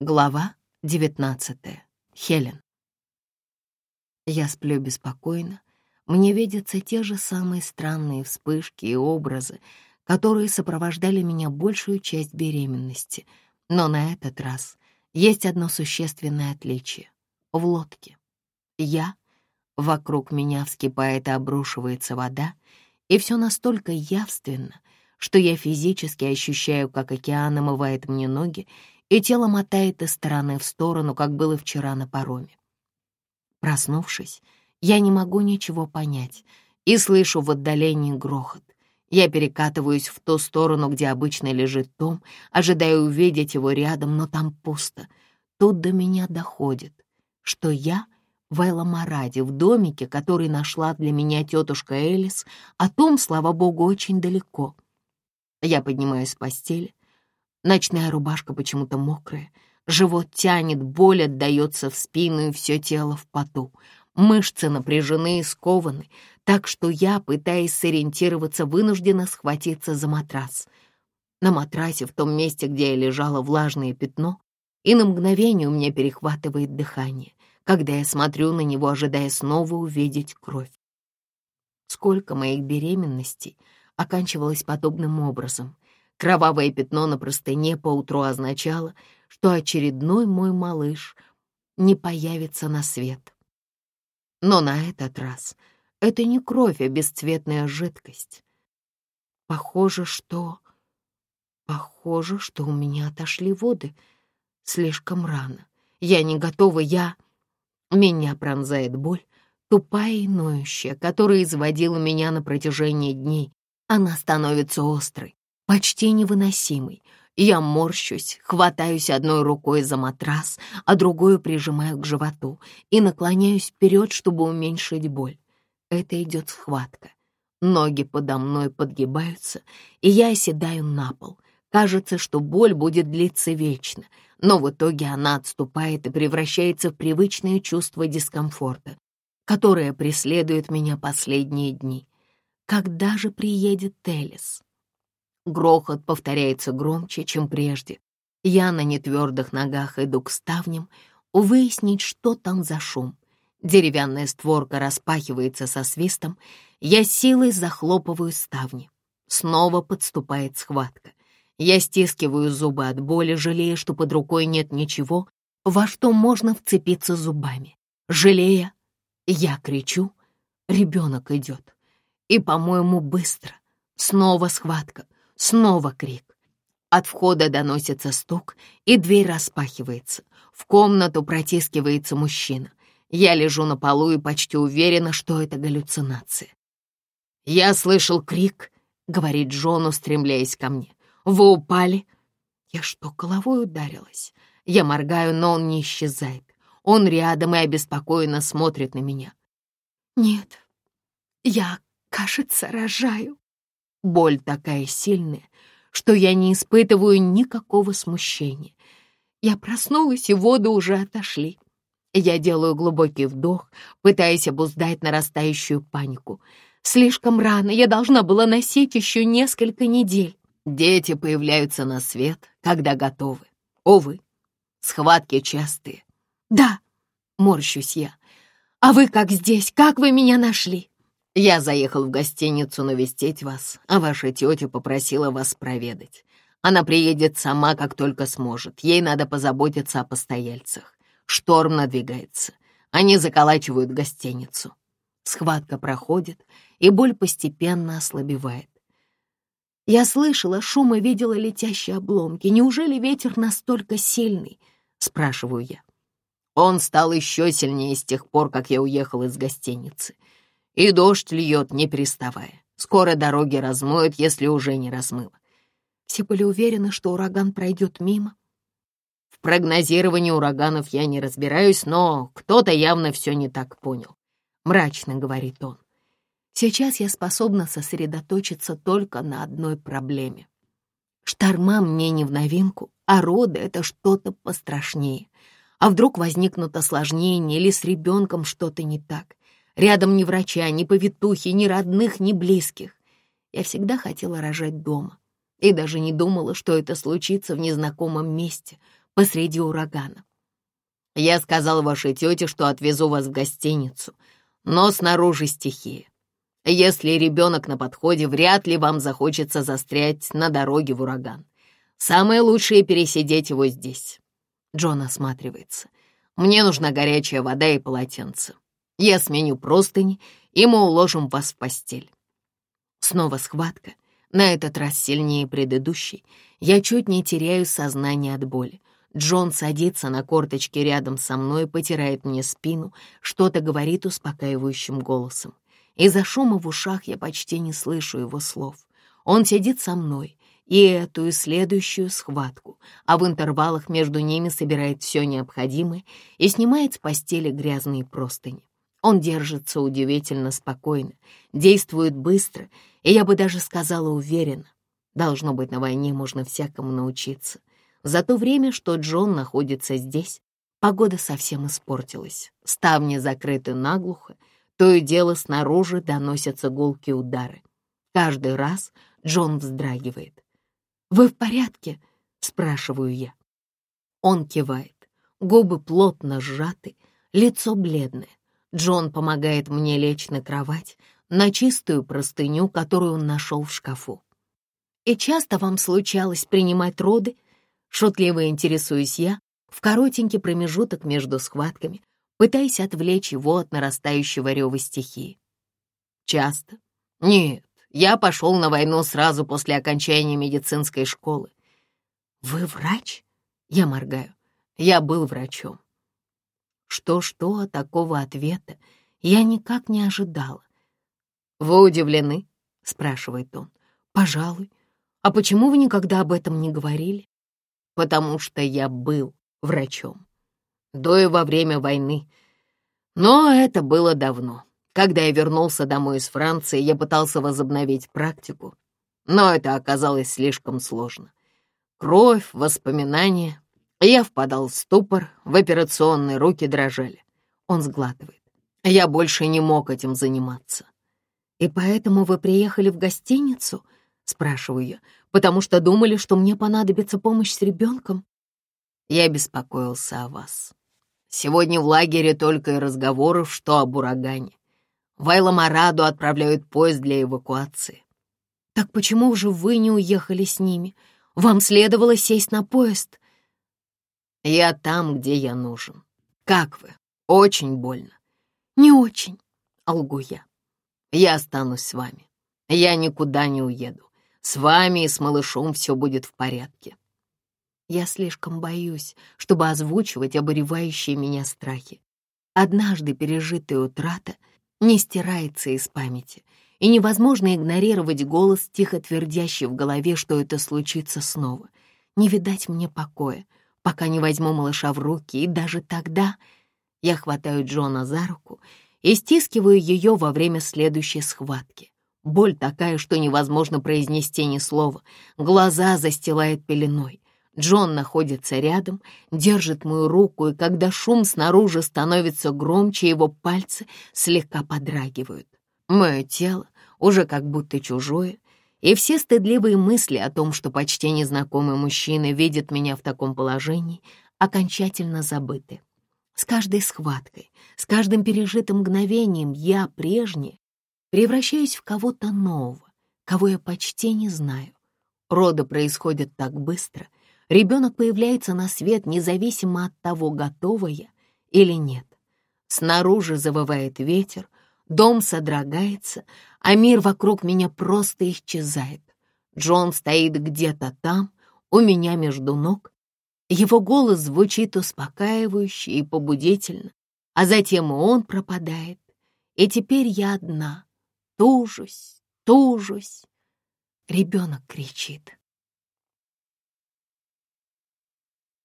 Глава 19. Хелен. Я сплю беспокойно. Мне видятся те же самые странные вспышки и образы, которые сопровождали меня большую часть беременности. Но на этот раз есть одно существенное отличие. В лодке. Я, вокруг меня вскипает и обрушивается вода, и все настолько явственно, что я физически ощущаю, как океан омывает мне ноги, и тело мотает из стороны в сторону, как было вчера на пароме. Проснувшись, я не могу ничего понять и слышу в отдалении грохот. Я перекатываюсь в ту сторону, где обычно лежит Том, ожидая увидеть его рядом, но там пусто. Тут до меня доходит, что я в Эламараде, в домике, который нашла для меня тетушка Элис, а Том, слава богу, очень далеко. Я поднимаюсь с постели, Ночная рубашка почему-то мокрая, живот тянет, боль отдается в спину и все тело в поту. Мышцы напряжены и скованы, так что я, пытаясь сориентироваться, вынуждена схватиться за матрас. На матрасе, в том месте, где я лежала, влажное пятно, и на мгновение у меня перехватывает дыхание, когда я смотрю на него, ожидая снова увидеть кровь. Сколько моих беременностей оканчивалось подобным образом — Кровавое пятно на простыне поутру означало, что очередной мой малыш не появится на свет. Но на этот раз это не кровь, а бесцветная жидкость. Похоже, что... Похоже, что у меня отошли воды. Слишком рано. Я не готова, я... Меня пронзает боль, тупая и ноющая, которая изводила меня на протяжении дней. Она становится острой, почти невыносимый. Я морщусь, хватаюсь одной рукой за матрас, а другую прижимаю к животу и наклоняюсь вперед, чтобы уменьшить боль. Это идет схватка. Ноги подо мной подгибаются, и я оседаю на пол. Кажется, что боль будет длиться вечно, но в итоге она отступает и превращается в привычное чувство дискомфорта, которое преследует меня последние дни. Когда же приедет Телес? Грохот повторяется громче, чем прежде. Я на нетвердых ногах иду к ставням, выяснить, что там за шум. Деревянная створка распахивается со свистом. Я силой захлопываю ставни. Снова подступает схватка. Я стискиваю зубы от боли, жалея, что под рукой нет ничего, во что можно вцепиться зубами. Жалея, я кричу, ребенок идет. И, по-моему, быстро. Снова схватка — Снова крик. От входа доносится стук, и дверь распахивается. В комнату протискивается мужчина. Я лежу на полу и почти уверена, что это галлюцинация. «Я слышал крик», — говорит Джон, устремляясь ко мне. «Вы упали?» Я что, головой ударилась? Я моргаю, но он не исчезает. Он рядом и обеспокоенно смотрит на меня. «Нет, я, кажется, рожаю». Боль такая сильная, что я не испытываю никакого смущения. Я проснулась, и воды уже отошли. Я делаю глубокий вдох, пытаясь обуздать нарастающую панику. Слишком рано, я должна была носить еще несколько недель. Дети появляются на свет, когда готовы. Овы, схватки частые. Да, морщусь я. А вы как здесь? Как вы меня нашли? Я заехал в гостиницу навестить вас, а ваша тетя попросила вас проведать. Она приедет сама, как только сможет. Ей надо позаботиться о постояльцах. Шторм надвигается. Они заколачивают гостиницу. Схватка проходит, и боль постепенно ослабевает. Я слышала шум и видела летящие обломки. Неужели ветер настолько сильный? Спрашиваю я. Он стал еще сильнее с тех пор, как я уехал из гостиницы. И дождь льет, не переставая. Скоро дороги размоют, если уже не размыло. Все были уверены, что ураган пройдет мимо. В прогнозировании ураганов я не разбираюсь, но кто-то явно все не так понял. Мрачно говорит он. Сейчас я способна сосредоточиться только на одной проблеме. Шторма мне не в новинку, а роды — это что-то пострашнее. А вдруг возникнут осложнения или с ребенком что-то не так? Рядом ни врача, ни повитухи, ни родных, ни близких. Я всегда хотела рожать дома и даже не думала, что это случится в незнакомом месте, посреди урагана. Я сказал вашей тете, что отвезу вас в гостиницу, но снаружи стихия. Если ребенок на подходе, вряд ли вам захочется застрять на дороге в ураган. Самое лучшее — пересидеть его здесь. Джон осматривается. Мне нужна горячая вода и полотенце. Я сменю простыни, и мы уложим вас в постель. Снова схватка, на этот раз сильнее предыдущей. Я чуть не теряю сознание от боли. Джон садится на корточки рядом со мной, потирает мне спину, что-то говорит успокаивающим голосом. Из-за шума в ушах я почти не слышу его слов. Он сидит со мной, и эту и следующую схватку, а в интервалах между ними собирает все необходимое и снимает с постели грязные простыни. Он держится удивительно спокойно, действует быстро, и я бы даже сказала уверенно. Должно быть, на войне можно всякому научиться. За то время, что Джон находится здесь, погода совсем испортилась. Ставни закрыты наглухо, то и дело снаружи доносятся гулкие удары. Каждый раз Джон вздрагивает. «Вы в порядке?» — спрашиваю я. Он кивает. Губы плотно сжаты, лицо бледное. Джон помогает мне лечь на кровать, на чистую простыню, которую он нашел в шкафу. «И часто вам случалось принимать роды?» Шутливо интересуюсь я в коротенький промежуток между схватками, пытаясь отвлечь его от нарастающего рева стихии. Часто? Нет, я пошел на войну сразу после окончания медицинской школы. Вы врач? Я моргаю. Я был врачом. Что-что, а такого ответа я никак не ожидала. «Вы удивлены?» — спрашивает он. «Пожалуй. А почему вы никогда об этом не говорили?» «Потому что я был врачом до и во время войны. Но это было давно. Когда я вернулся домой из Франции, я пытался возобновить практику, но это оказалось слишком сложно. Кровь, воспоминания. Я впадал в ступор, в операционные руки дрожали. Он сглатывает. Я больше не мог этим заниматься. «И поэтому вы приехали в гостиницу?» — спрашиваю я, «потому что думали, что мне понадобится помощь с ребенком?» Я беспокоился о вас. Сегодня в лагере только и разговоров, что об урагане. В Айламараду отправляют поезд для эвакуации. Так почему же вы не уехали с ними? Вам следовало сесть на поезд. Я там, где я нужен. Как вы? Очень больно. Не очень, лгу я. Я останусь с вами. Я никуда не уеду. С вами и с малышом все будет в порядке. Я слишком боюсь, чтобы озвучивать обуревающие меня страхи. Однажды пережитая утрата не стирается из памяти, и невозможно игнорировать голос, тихо твердящий в голове, что это случится снова. Не видать мне покоя, пока не возьму малыша в руки, и даже тогда я хватаю Джона за руку и стискиваю ее во время следующей схватки. Боль такая, что невозможно произнести ни слова, глаза застилает пеленой — Джон находится рядом, держит мою руку, и когда шум снаружи становится громче, его пальцы слегка подрагивают. Мое тело уже как будто чужое, и все стыдливые мысли о том, что почти незнакомый мужчина видит меня в таком положении, окончательно забыты. С каждой схваткой, с каждым пережитым мгновением я, прежний, превращаюсь в кого-то нового, кого я почти не знаю. Роды происходят так быстро — Ребенок появляется на свет независимо от того, готова я или нет. Снаружи завывает ветер, дом содрогается, а мир вокруг меня просто исчезает. Джон стоит где-то там, у меня между ног. Его голос звучит успокаивающе и побудительно, а затем он пропадает. И теперь я одна, тужусь, тужусь. Ребенок кричит.